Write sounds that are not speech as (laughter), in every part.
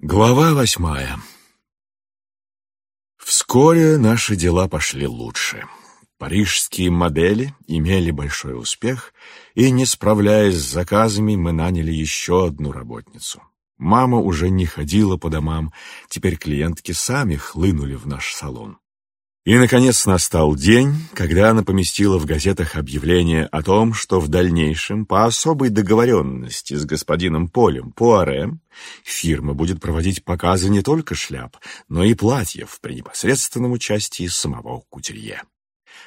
Глава восьмая Вскоре наши дела пошли лучше. Парижские модели имели большой успех, и, не справляясь с заказами, мы наняли еще одну работницу. Мама уже не ходила по домам, теперь клиентки сами хлынули в наш салон. И, наконец, настал день, когда она поместила в газетах объявление о том, что в дальнейшем, по особой договоренности с господином Полем Пуаре, фирма будет проводить показы не только шляп, но и платьев при непосредственном участии самого кутюрье.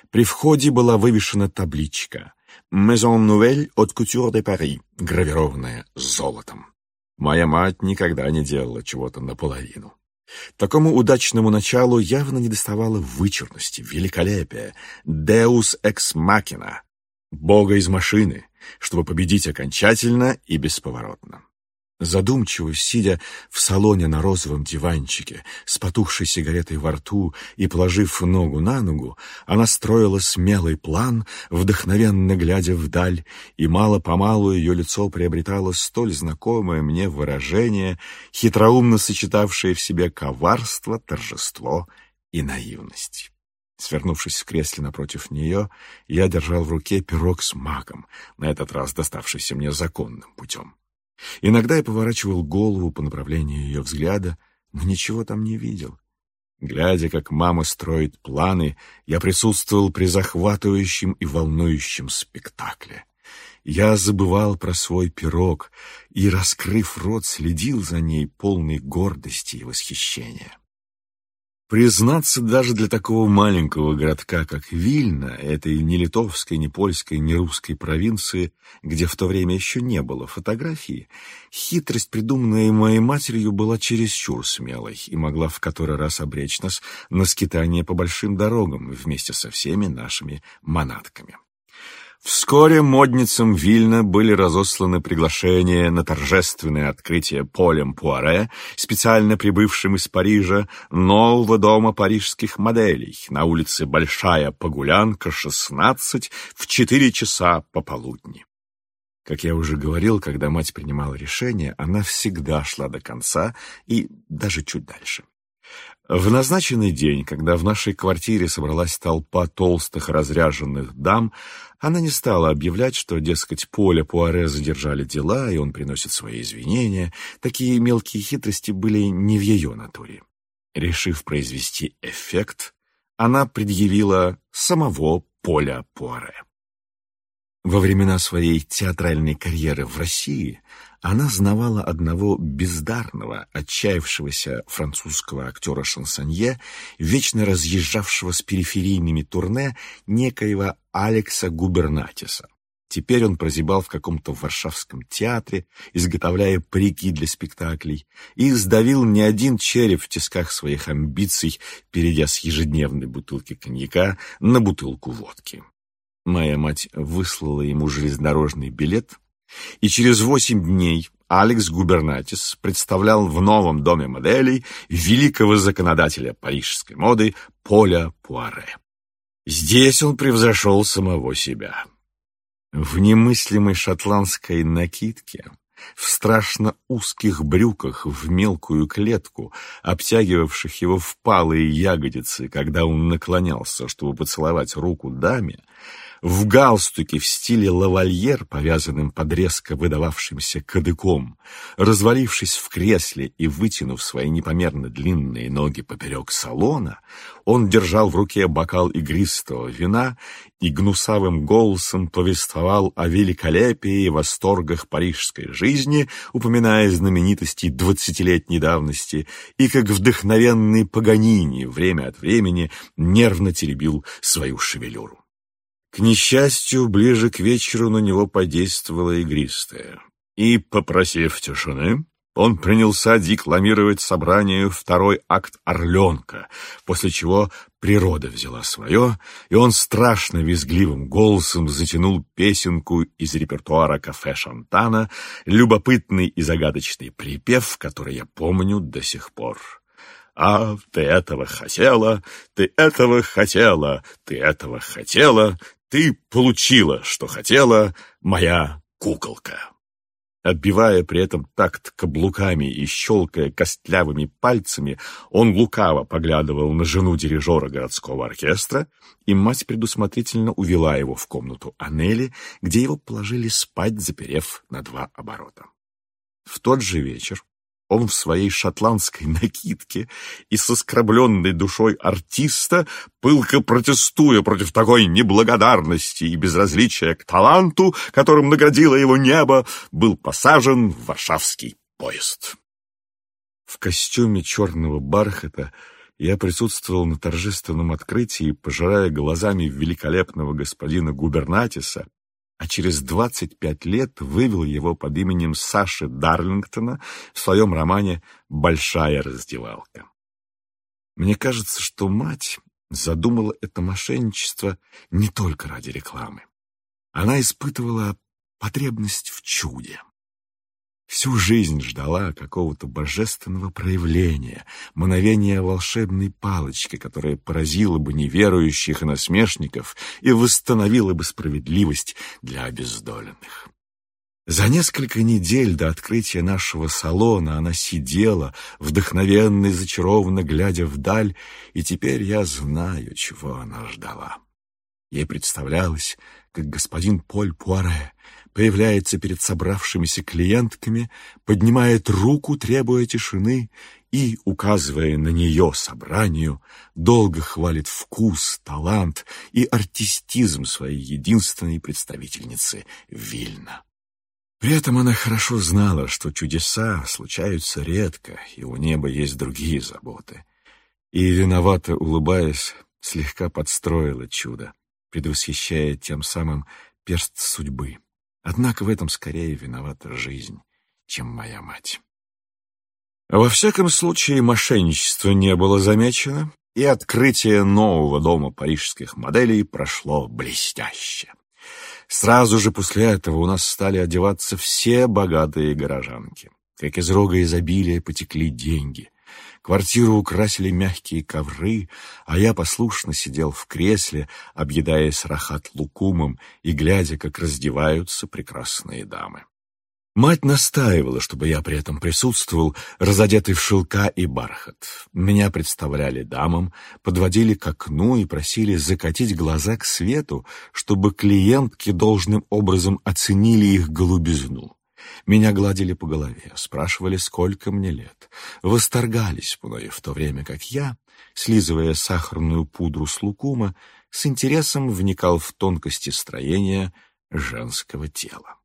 При входе была вывешена табличка «Maison Nouvelle от Couture de Paris», гравированная золотом. Моя мать никогда не делала чего-то наполовину. Такому удачному началу явно недоставало вычурности, великолепия, «deus ex machina», бога из машины, чтобы победить окончательно и бесповоротно. Задумчиво сидя в салоне на розовом диванчике, с потухшей сигаретой во рту и положив ногу на ногу, она строила смелый план, вдохновенно глядя вдаль, и мало-помалу ее лицо приобретало столь знакомое мне выражение, хитроумно сочетавшее в себе коварство, торжество и наивность. Свернувшись в кресле напротив нее, я держал в руке пирог с маком, на этот раз доставшийся мне законным путем. Иногда я поворачивал голову по направлению ее взгляда, но ничего там не видел. Глядя, как мама строит планы, я присутствовал при захватывающем и волнующем спектакле. Я забывал про свой пирог и, раскрыв рот, следил за ней полной гордости и восхищения. Признаться, даже для такого маленького городка, как Вильна, этой ни литовской, ни польской, ни русской провинции, где в то время еще не было фотографии, хитрость, придуманная моей матерью, была чересчур смелой и могла в который раз обречь нас на скитание по большим дорогам вместе со всеми нашими манатками. Вскоре модницам Вильна были разосланы приглашения на торжественное открытие Полем Пуаре, специально прибывшим из Парижа, нового дома парижских моделей на улице Большая Погулянка, 16, в 4 часа пополудни. Как я уже говорил, когда мать принимала решение, она всегда шла до конца и даже чуть дальше. В назначенный день, когда в нашей квартире собралась толпа толстых разряженных дам, она не стала объявлять, что, дескать, Поля Пуаре задержали дела, и он приносит свои извинения. Такие мелкие хитрости были не в ее натуре. Решив произвести эффект, она предъявила самого Поля Пуаре. Во времена своей театральной карьеры в России она знавала одного бездарного, отчаявшегося французского актера-шансонье, вечно разъезжавшего с периферийными турне некоего Алекса Губернатиса. Теперь он прозябал в каком-то варшавском театре, изготовляя парики для спектаклей, и сдавил не один череп в тисках своих амбиций, перейдя с ежедневной бутылки коньяка на бутылку водки. Моя мать выслала ему железнодорожный билет, и через восемь дней Алекс Губернатис представлял в новом доме моделей великого законодателя парижской моды Поля Пуаре. Здесь он превзошел самого себя. В немыслимой шотландской накидке, в страшно узких брюках в мелкую клетку, обтягивавших его впалые ягодицы, когда он наклонялся, чтобы поцеловать руку даме, в галстуке в стиле лавальер, повязанным под резко выдававшимся кадыком, развалившись в кресле и вытянув свои непомерно длинные ноги поперек салона, он держал в руке бокал игристого вина и гнусавым голосом повествовал о великолепии и восторгах парижской жизни, упоминая знаменитости двадцатилетней давности, и как вдохновенный Паганини время от времени нервно теребил свою шевелюру. К несчастью, ближе к вечеру на него подействовало игристое. И, попросив тишины, он принялся декламировать собранию второй акт «Орленка», после чего природа взяла свое, и он страшно визгливым голосом затянул песенку из репертуара кафе Шантана, любопытный и загадочный припев, который я помню до сих пор. «А, ты этого хотела, ты этого хотела, ты этого хотела, ты получила, что хотела, моя куколка. Отбивая при этом такт каблуками и щелкая костлявыми пальцами, он лукаво поглядывал на жену дирижера городского оркестра, и мать предусмотрительно увела его в комнату Анели, где его положили спать, заперев на два оборота. В тот же вечер он в своей шотландской (laughs) накидке и со скробленной душой артиста, пылко протестуя против такой неблагодарности и безразличия к таланту, которым наградило его небо, был посажен в варшавский поезд. В костюме черного бархата я присутствовал на торжественном открытии, пожирая глазами великолепного господина губернатиса, а через 25 лет вывел его под именем Саши Дарлингтона в своем романе «Большая раздевалка». Мне кажется, что мать задумала это мошенничество не только ради рекламы. Она испытывала потребность в чуде. Всю жизнь ждала какого-то божественного проявления, мановения волшебной палочки, которая поразила бы неверующих и насмешников и восстановила бы справедливость для обездоленных. За несколько недель до открытия нашего салона она сидела, вдохновенно и зачарованно глядя вдаль, и теперь я знаю, чего она ждала. Ей представлялось, как господин Поль Пуаре появляется перед собравшимися клиентками, поднимает руку, требуя тишины, и, указывая на нее собранию, долго хвалит вкус, талант и артистизм своей единственной представительницы Вильна. При этом она хорошо знала, что чудеса случаются редко, и у неба есть другие заботы. И, виновато улыбаясь, слегка подстроила чудо, предвосхищая тем самым перст судьбы. Однако в этом скорее виновата жизнь, чем моя мать. Во всяком случае, мошенничество не было замечено, и открытие нового дома парижских моделей прошло блестяще. Сразу же после этого у нас стали одеваться все богатые горожанки. Как из рога изобилия потекли деньги. Квартиру украсили мягкие ковры, а я послушно сидел в кресле, объедаясь рахат лукумом и глядя, как раздеваются прекрасные дамы. Мать настаивала, чтобы я при этом присутствовал, разодетый в шелка и бархат. Меня представляли дамам, подводили к окну и просили закатить глаза к свету, чтобы клиентки должным образом оценили их голубизну. Меня гладили по голове, спрашивали, сколько мне лет, восторгались мною в то время, как я, слизывая сахарную пудру с лукума, с интересом вникал в тонкости строения женского тела.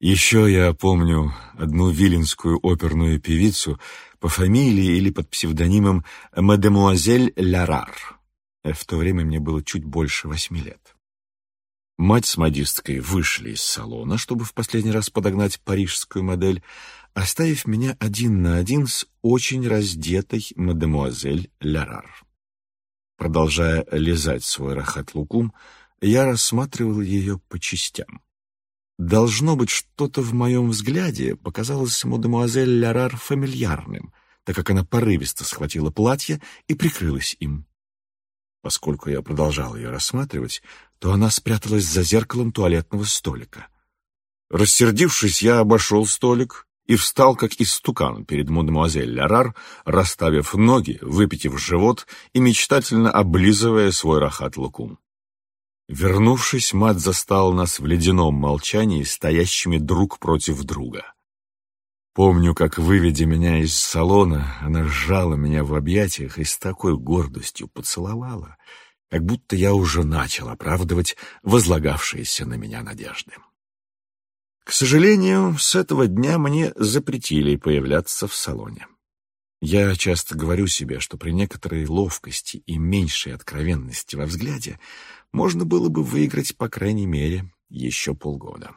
Еще я помню одну виленскую оперную певицу по фамилии или под псевдонимом мадемуазель Лярар. В то время мне было чуть больше восьми лет. Мать с модисткой вышли из салона, чтобы в последний раз подогнать парижскую модель, оставив меня один на один с очень раздетой мадемуазель Лярар. Продолжая лизать свой рахат-лукум, я рассматривал ее по частям. Должно быть, что-то в моем взгляде показалось мадемуазель Лярар фамильярным, так как она порывисто схватила платье и прикрылась им. Поскольку я продолжал ее рассматривать, то она спряталась за зеркалом туалетного столика. Рассердившись, я обошел столик и встал, как истукан, перед мадемуазель Лярар, расставив ноги, выпитив живот и мечтательно облизывая свой рахат-лукум. Вернувшись, мать застала нас в ледяном молчании, стоящими друг против друга. Помню, как, выведя меня из салона, она сжала меня в объятиях и с такой гордостью поцеловала, как будто я уже начал оправдывать возлагавшиеся на меня надежды. К сожалению, с этого дня мне запретили появляться в салоне. Я часто говорю себе, что при некоторой ловкости и меньшей откровенности во взгляде можно было бы выиграть, по крайней мере, еще полгода.